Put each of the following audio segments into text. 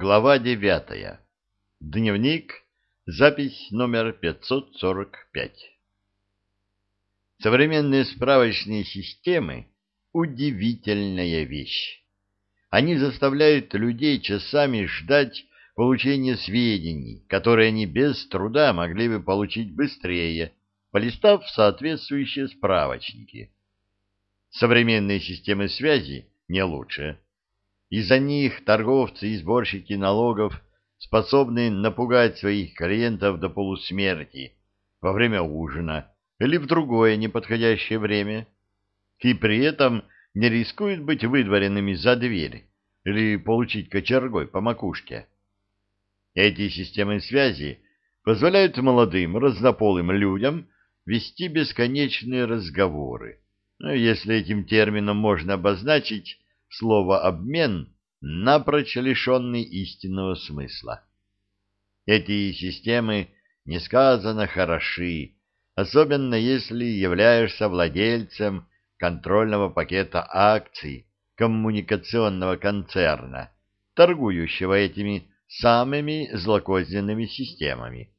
Глава девятая. Дневник. Запись номер 545. Современные справочные системы – удивительная вещь. Они заставляют людей часами ждать получения сведений, которые они без труда могли бы получить быстрее, полистав соответствующие справочники. Современные системы связи не лучше. Из-за них торговцы и сборщики налогов способны напугать своих клиентов до полусмерти во время ужина или в другое неподходящее время, и при этом не рискуют быть выдворенными за дверь или получить кочергой по макушке. Эти системы связи позволяют молодым разнополым людям вести бесконечные разговоры, если этим термином можно обозначить слово «обмен» напрочь лишенный истинного смысла. Эти системы несказанно хороши, особенно если являешься владельцем контрольного пакета акций коммуникационного концерна, торгующего этими самыми злокозненными системами.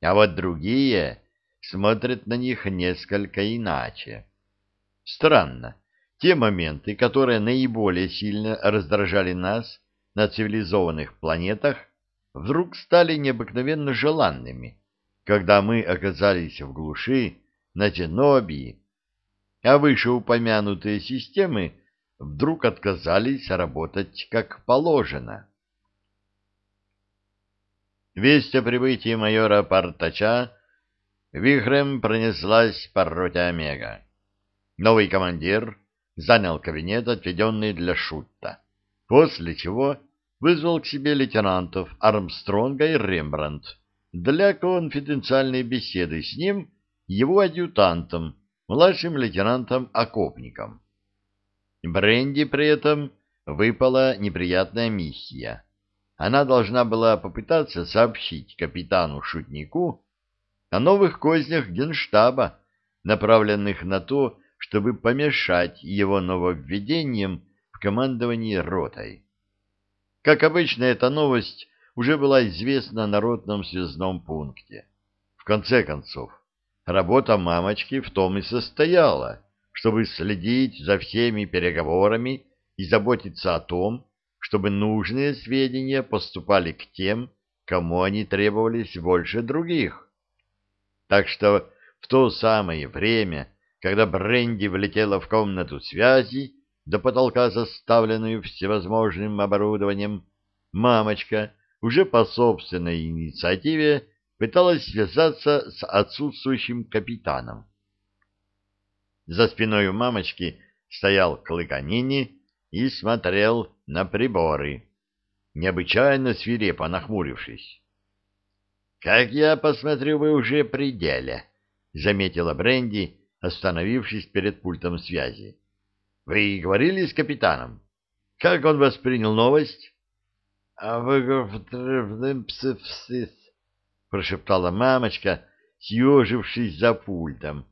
А вот другие смотрят на них несколько иначе. Странно, те моменты, которые наиболее сильно раздражали нас на цивилизованных планетах, вдруг стали необыкновенно желанными, когда мы оказались в глуши на Зенобии, а вышеупомянутые системы вдруг отказались работать как положено. Весть о прибытии майора Партача вихрем пронеслась по роте Омега. Новый командир занял кабинет, отведенный для Шутта, после чего вызвал к себе лейтенантов Армстронга и Рембрандт для конфиденциальной беседы с ним, его адъютантом, младшим лейтенантом-окопником. Бренди при этом выпала неприятная миссия. Она должна была попытаться сообщить капитану-шутнику о новых кознях генштаба, направленных на то, чтобы помешать его нововведениям в командовании ротой. Как обычно, эта новость уже была известна на ротном связном пункте. В конце концов, работа мамочки в том и состояла, чтобы следить за всеми переговорами и заботиться о том, чтобы нужные сведения поступали к тем, кому они требовались больше других. Так что в то самое время, когда Бренди влетела в комнату связи, до потолка заставленную всевозможным оборудованием, мамочка уже по собственной инициативе пыталась связаться с отсутствующим капитаном. За спиной у мамочки стоял Клыканини и смотрел на приборы, необычайно свирепо нахмурившись. — Как я посмотрю, вы уже при деле, — заметила Бренди, остановившись перед пультом связи. — Вы говорили с капитаном? Как он воспринял новость? — А вы... — прошептала мамочка, съежившись за пультом.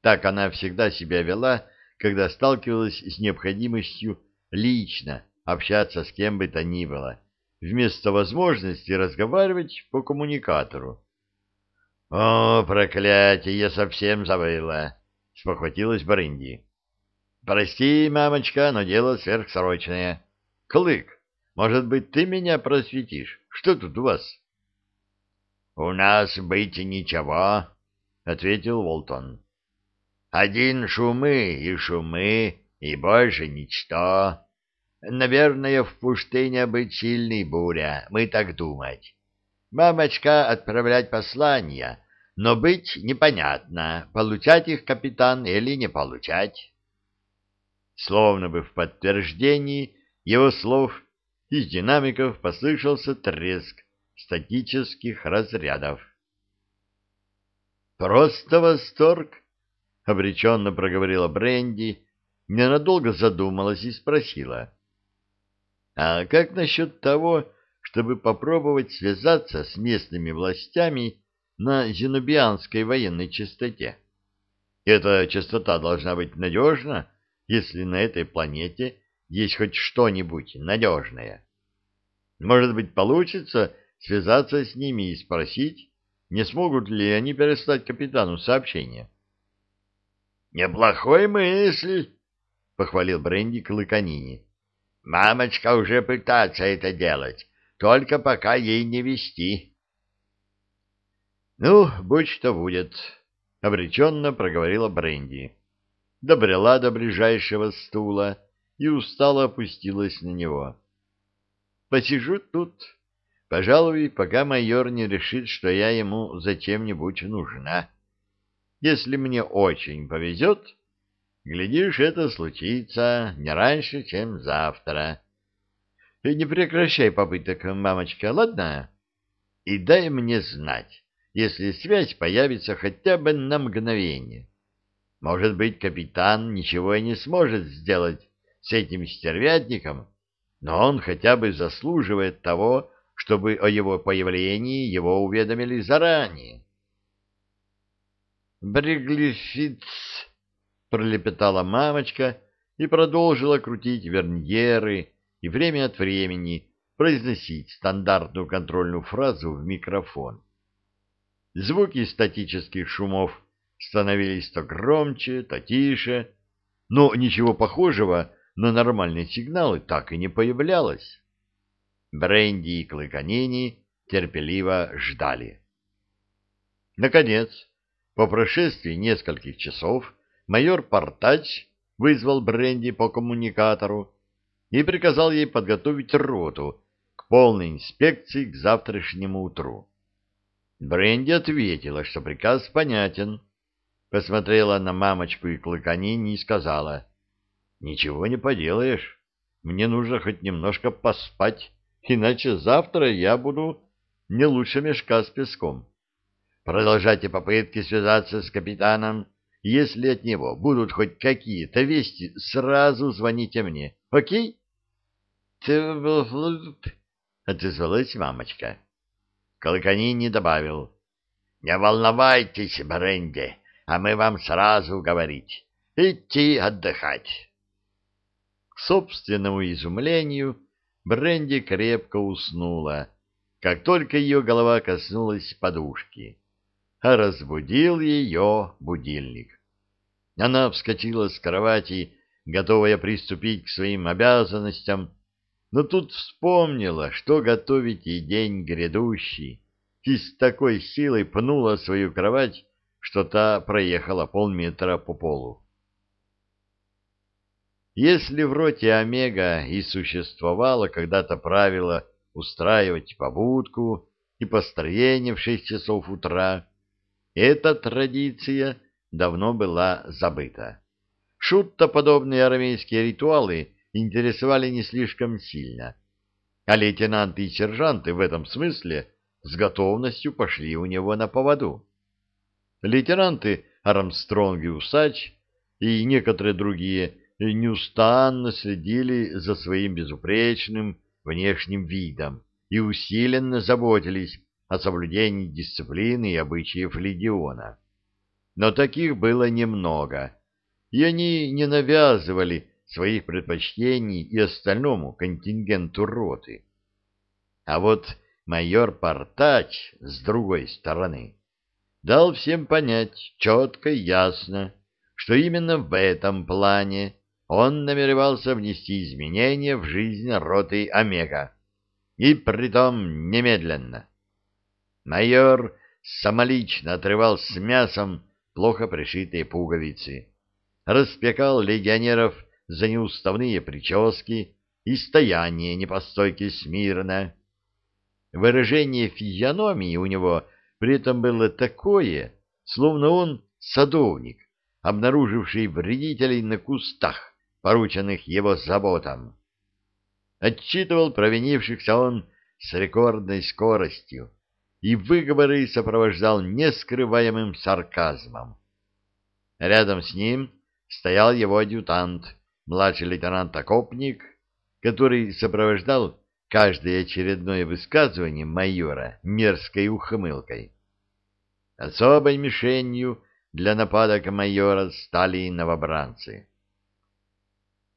Так она всегда себя вела, когда сталкивалась с необходимостью лично общаться с кем бы то ни было, вместо возможности разговаривать по коммуникатору. — О, проклятие, я совсем забыла! — спохватилась Барынди. — Прости, мамочка, но дело сверхсрочное. Клык, может быть, ты меня просветишь? Что тут у вас? — У нас быть ничего, — ответил Волтон. — Один шумы и шумы, и больше ничто. Наверное, в пустыне быть сильный буря, мы так думать. Мамочка отправлять послания — но быть непонятно, получать их капитан или не получать. Словно бы в подтверждении его слов из динамиков послышался треск статических разрядов. «Просто восторг!» — обреченно проговорила Бренди, ненадолго задумалась и спросила. «А как насчет того, чтобы попробовать связаться с местными властями на зенобианской военной частоте. Эта частота должна быть надежна, если на этой планете есть хоть что-нибудь надежное. Может быть, получится связаться с ними и спросить, не смогут ли они переслать капитану сообщение. «Неплохой мысль», — похвалил Бренди Клыканини. «Мамочка уже пытается это делать, только пока ей не вести». «Ну, будь что будет», — обреченно проговорила Бренди. Добрела до ближайшего стула и устало опустилась на него. «Посижу тут, пожалуй, пока майор не решит, что я ему зачем-нибудь нужна. Если мне очень повезет, глядишь, это случится не раньше, чем завтра. Ты не прекращай попыток, мамочка, ладно? И дай мне знать, если связь появится хотя бы на мгновение. Может быть, капитан ничего и не сможет сделать с этим стервятником, но он хотя бы заслуживает того, чтобы о его появлении его уведомили заранее. «Бреглифиц!» — пролепетала мамочка и продолжила крутить верньеры и время от времени произносить стандартную контрольную фразу в микрофон. Звуки статических шумов становились то громче, то тише, но ничего похожего на нормальные сигналы так и не появлялось. Бренди и Клыканини терпеливо ждали. Наконец, по прошествии нескольких часов, майор Портач вызвал Бренди по коммуникатору и приказал ей подготовить роту к полной инспекции к завтрашнему утру. Бренди ответила, что приказ понятен. Посмотрела на мамочку и клыканини и сказала, «Ничего не поделаешь, мне нужно хоть немножко поспать, иначе завтра я буду не лучше мешка с песком. Продолжайте попытки связаться с капитаном. Если от него будут хоть какие-то вести, сразу звоните мне. Окей?» отозвалась мамочка. Колоконини добавил. — Не волновайтесь, Бренди, а мы вам сразу говорить. Идти отдыхать. К собственному изумлению Бренди крепко уснула, как только ее голова коснулась подушки. А разбудил ее будильник. Она вскочила с кровати, готовая приступить к своим обязанностям, но тут вспомнила, что готовить и день грядущий, и с такой силой пнула свою кровать, что та проехала полметра по полу. Если в роте Омега и существовало когда-то правило устраивать побудку и построение в шесть часов утра, эта традиция давно была забыта. Шутто подобные армейские ритуалы интересовали не слишком сильно, а лейтенанты и сержанты в этом смысле с готовностью пошли у него на поводу. Лейтенанты Армстронг и Усач и некоторые другие неустанно следили за своим безупречным внешним видом и усиленно заботились о соблюдении дисциплины и обычаев легиона. Но таких было немного, и они не навязывали своих предпочтений и остальному контингенту роты. А вот майор Портач, с другой стороны, дал всем понять четко и ясно, что именно в этом плане он намеревался внести изменения в жизнь роты Омега, и притом немедленно. Майор самолично отрывал с мясом плохо пришитые пуговицы, распекал легионеров за неуставные прически и стояние не по стойке смирно. Выражение физиономии у него при этом было такое, словно он садовник, обнаруживший вредителей на кустах, порученных его заботам. Отчитывал провинившихся он с рекордной скоростью и выговоры сопровождал нескрываемым сарказмом. Рядом с ним стоял его адъютант, младший лейтенант Окопник, который сопровождал каждое очередное высказывание майора мерзкой ухмылкой. Особой мишенью для нападок майора стали новобранцы.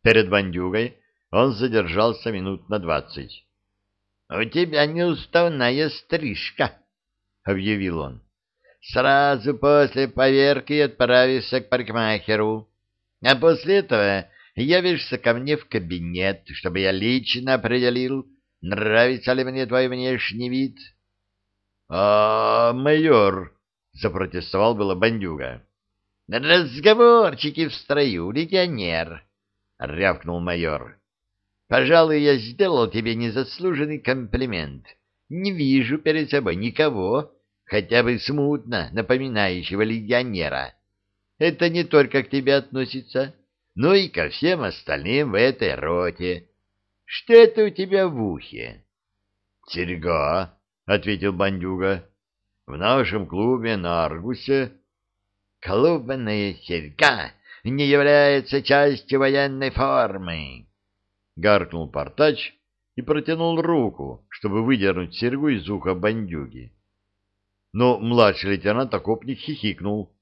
Перед бандюгой он задержался минут на двадцать. — У тебя неуставная стрижка, — объявил он. — Сразу после поверки отправишься к парикмахеру, а после этого явишься ко мне в кабинет, чтобы я лично определил, нравится ли мне твой внешний вид. — А, майор, — запротестовал было бандюга. — Разговорчики в строю, легионер, — рявкнул майор. — Пожалуй, я сделал тебе незаслуженный комплимент. Не вижу перед собой никого, хотя бы смутно напоминающего легионера. Это не только к тебе относится, но и ко всем остальным в этой роте. Что это у тебя в ухе? — Серьга, — ответил бандюга. — В нашем клубе на Аргусе... — Клубная серьга не является частью военной формы, — гаркнул портач и протянул руку, чтобы выдернуть серьгу из уха бандюги. Но младший лейтенант окопник хихикнул.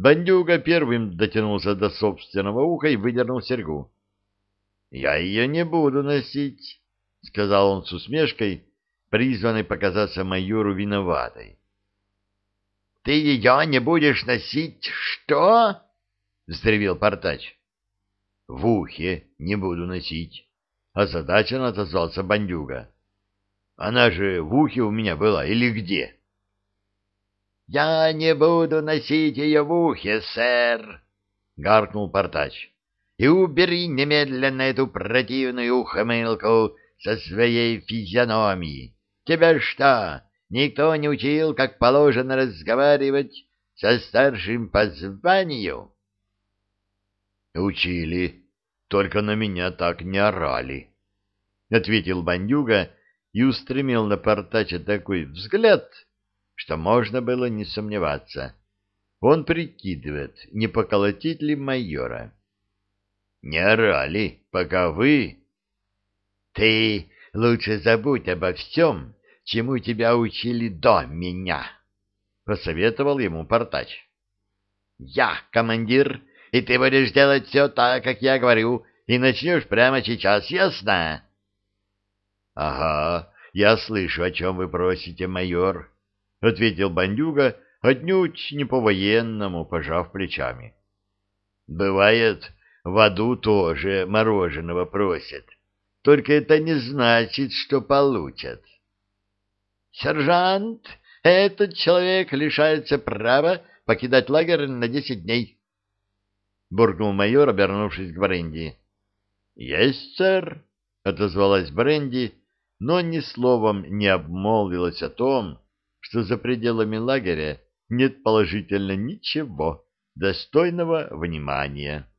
Бандюга первым дотянулся до собственного уха и выдернул серьгу. — Я ее не буду носить, — сказал он с усмешкой, призванной показаться майору виноватой. — Ты ее не будешь носить что? — взревел портач. — В ухе не буду носить, — озадаченно отозвался бандюга. — Она же в ухе у меня была или где? — «Я не буду носить ее в ухе, сэр!» — гаркнул портач. «И убери немедленно эту противную ухмылку со своей физиономии. Тебя что, никто не учил, как положено разговаривать со старшим по званию?» «Учили, только на меня так не орали», — ответил бандюга и устремил на портача такой взгляд, что можно было не сомневаться. Он прикидывает, не поколотить ли майора. — Не орали, пока вы... — Ты лучше забудь обо всем, чему тебя учили до меня, — посоветовал ему портач. — Я командир, и ты будешь делать все так, как я говорю, и начнешь прямо сейчас, ясно? — Ага, я слышу, о чем вы просите, майор, — ответил бандюга, отнюдь не по-военному, пожав плечами. — Бывает, в аду тоже мороженого просят. Только это не значит, что получат. — Сержант, этот человек лишается права покидать лагерь на десять дней. — буркнул майор, обернувшись к Бренди. — Есть, сэр, — отозвалась Бренди, но ни словом не обмолвилась о том, что за пределами лагеря нет положительно ничего достойного внимания.